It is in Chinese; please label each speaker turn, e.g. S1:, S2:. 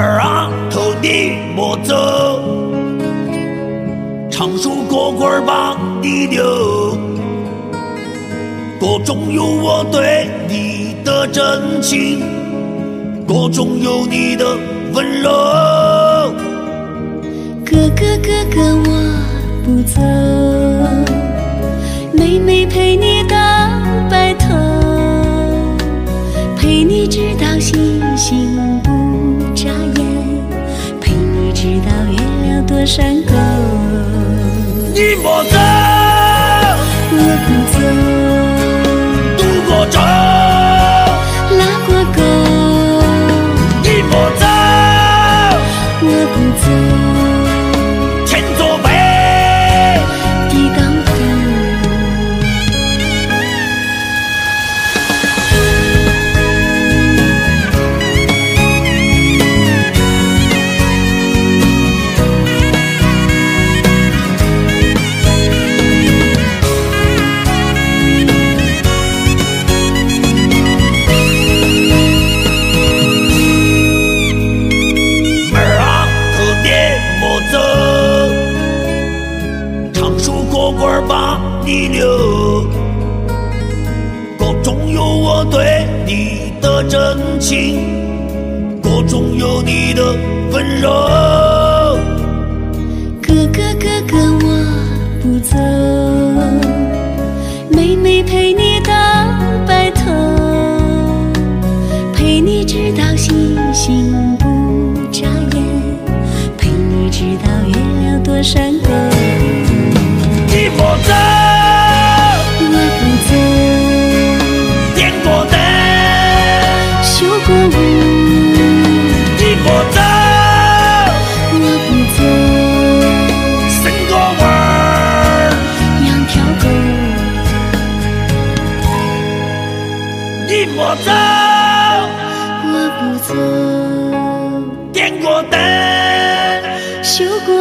S1: 二丫头，你莫走，唱首歌会儿把你留。歌中有我对你的真情，歌中有你的温柔。
S2: 哥哥哥哥我不走，妹妹陪你到白头，陪你直到心。月亮多闪光。
S1: 你莫走，
S2: 我不走，
S1: 渡过舟，把你留，锅中有我对你的真情，歌中有你的温柔。
S2: 哥哥哥哥我不走，妹妹陪你到白头，陪你直到星星不眨眼，陪你直到月亮多闪光。
S1: 我走，
S2: 我不走，
S1: 点过灯，
S2: 修过。